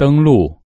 登录